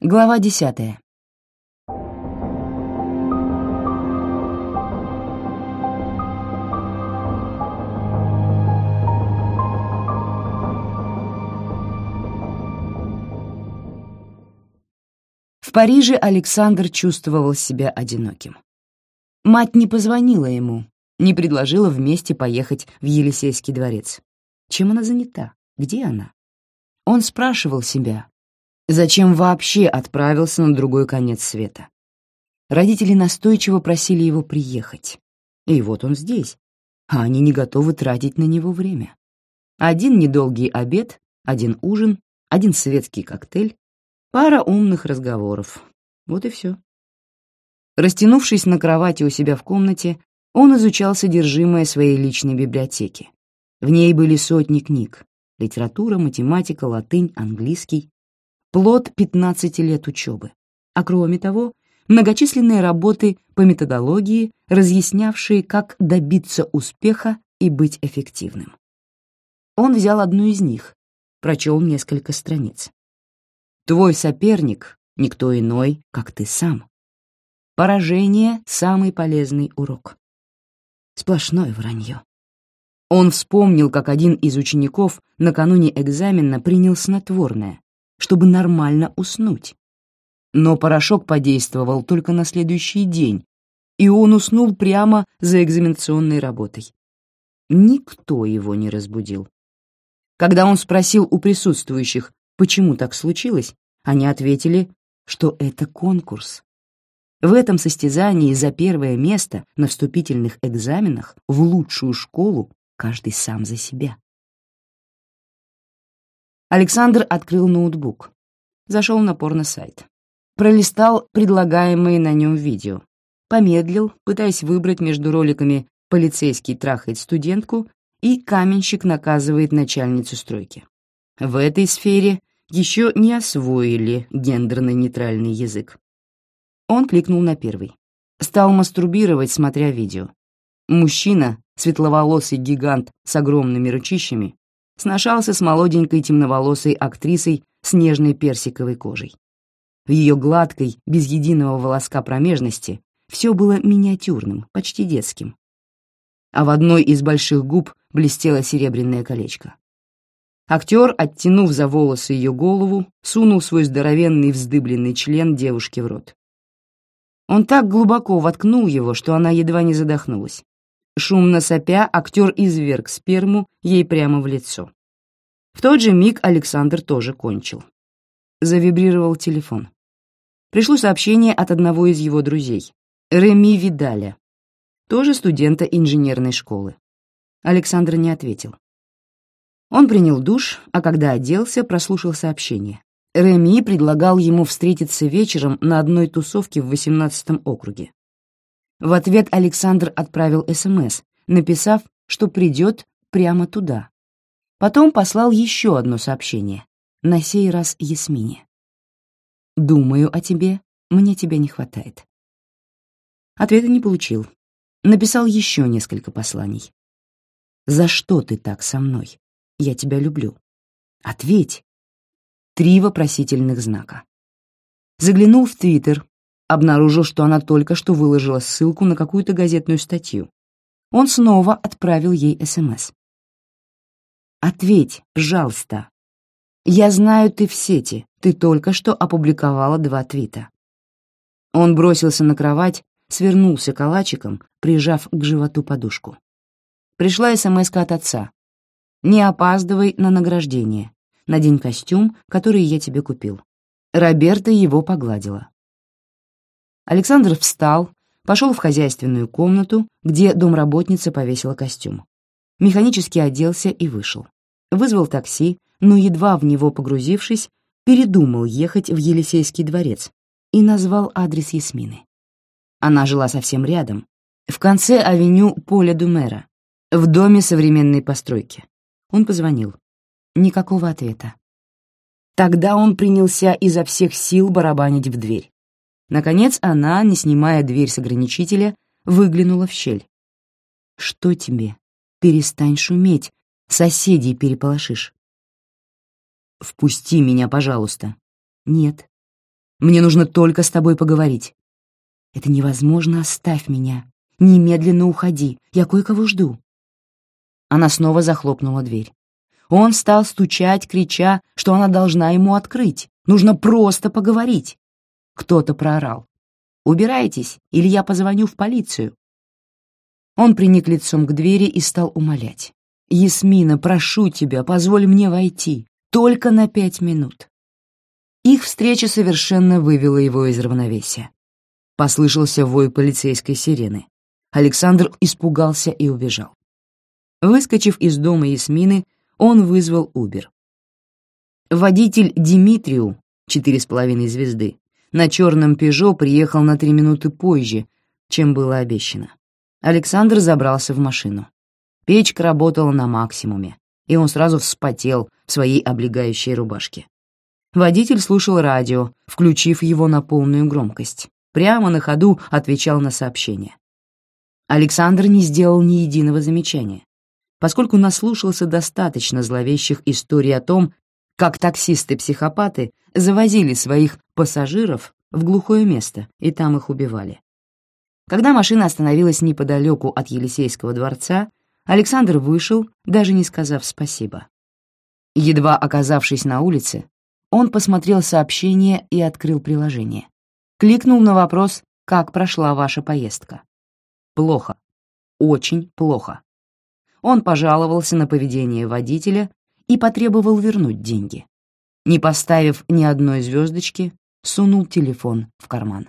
Глава десятая. В Париже Александр чувствовал себя одиноким. Мать не позвонила ему, не предложила вместе поехать в Елисейский дворец. Чем она занята? Где она? Он спрашивал себя, зачем вообще отправился на другой конец света. Родители настойчиво просили его приехать. И вот он здесь, а они не готовы тратить на него время. Один недолгий обед, один ужин, один светский коктейль, Пара умных разговоров. Вот и все. Растянувшись на кровати у себя в комнате, он изучал содержимое своей личной библиотеки. В ней были сотни книг — литература, математика, латынь, английский. Плод 15 лет учебы. А кроме того, многочисленные работы по методологии, разъяснявшие, как добиться успеха и быть эффективным. Он взял одну из них, прочел несколько страниц. Твой соперник — никто иной, как ты сам. Поражение — самый полезный урок. Сплошное вранье. Он вспомнил, как один из учеников накануне экзамена принял снотворное, чтобы нормально уснуть. Но порошок подействовал только на следующий день, и он уснул прямо за экзаменационной работой. Никто его не разбудил. Когда он спросил у присутствующих, почему так случилось, они ответили, что это конкурс. В этом состязании за первое место на вступительных экзаменах в лучшую школу каждый сам за себя. Александр открыл ноутбук, зашел на порно-сайт, пролистал предлагаемые на нем видео, помедлил, пытаясь выбрать между роликами «Полицейский трахает студентку» и «Каменщик наказывает начальницу стройки». В этой сфере еще не освоили гендерно-нейтральный язык. Он кликнул на первый. Стал мастурбировать, смотря видео. Мужчина, светловолосый гигант с огромными ручищами, сношался с молоденькой темноволосой актрисой с нежной персиковой кожей. В ее гладкой, без единого волоска промежности все было миниатюрным, почти детским. А в одной из больших губ блестело серебряное колечко. Актер, оттянув за волосы ее голову, сунул свой здоровенный вздыбленный член девушке в рот. Он так глубоко воткнул его, что она едва не задохнулась. Шумно сопя, актер изверг сперму ей прямо в лицо. В тот же миг Александр тоже кончил. Завибрировал телефон. Пришло сообщение от одного из его друзей, Реми Видаля, тоже студента инженерной школы. Александр не ответил. Он принял душ, а когда оделся, прослушал сообщение. Реми предлагал ему встретиться вечером на одной тусовке в 18 округе. В ответ Александр отправил СМС, написав, что придет прямо туда. Потом послал еще одно сообщение, на сей раз Ясмине. «Думаю о тебе, мне тебя не хватает». Ответа не получил. Написал еще несколько посланий. «За что ты так со мной? «Я тебя люблю». «Ответь». Три вопросительных знака. Заглянул в Твиттер, обнаружил, что она только что выложила ссылку на какую-то газетную статью. Он снова отправил ей СМС. «Ответь, пожалуйста. Я знаю, ты в сети, ты только что опубликовала два твита». Он бросился на кровать, свернулся калачиком, прижав к животу подушку. Пришла смс от отца. Не опаздывай на награждение. Надень костюм, который я тебе купил». Роберта его погладила. Александр встал, пошел в хозяйственную комнату, где домработница повесила костюм. Механически оделся и вышел. Вызвал такси, но, едва в него погрузившись, передумал ехать в Елисейский дворец и назвал адрес Ясмины. Она жила совсем рядом, в конце авеню Поля Думера, в доме современной постройки. Он позвонил. Никакого ответа. Тогда он принялся изо всех сил барабанить в дверь. Наконец она, не снимая дверь с ограничителя, выглянула в щель. «Что тебе? Перестань шуметь, соседей переполошишь». «Впусти меня, пожалуйста». «Нет». Мне нужно только с тобой поговорить». «Это невозможно, оставь меня. Немедленно уходи, я кое-кого жду». Она снова захлопнула дверь. Он стал стучать, крича, что она должна ему открыть. Нужно просто поговорить. Кто-то проорал. «Убирайтесь, или я позвоню в полицию». Он приник лицом к двери и стал умолять. «Ясмина, прошу тебя, позволь мне войти. Только на пять минут». Их встреча совершенно вывела его из равновесия. Послышался вой полицейской сирены. Александр испугался и убежал. Выскочив из дома Ясмины, он вызвал Убер. Водитель Димитрию, четыре с половиной звезды, на черном «Пежо» приехал на три минуты позже, чем было обещано. Александр забрался в машину. Печка работала на максимуме, и он сразу вспотел в своей облегающей рубашке. Водитель слушал радио, включив его на полную громкость. Прямо на ходу отвечал на сообщения. Александр не сделал ни единого замечания поскольку наслушался достаточно зловещих историй о том, как таксисты-психопаты завозили своих пассажиров в глухое место и там их убивали. Когда машина остановилась неподалеку от Елисейского дворца, Александр вышел, даже не сказав спасибо. Едва оказавшись на улице, он посмотрел сообщение и открыл приложение. Кликнул на вопрос «Как прошла ваша поездка?» Плохо. Очень плохо он пожаловался на поведение водителя и потребовал вернуть деньги. Не поставив ни одной звездочки, сунул телефон в карман.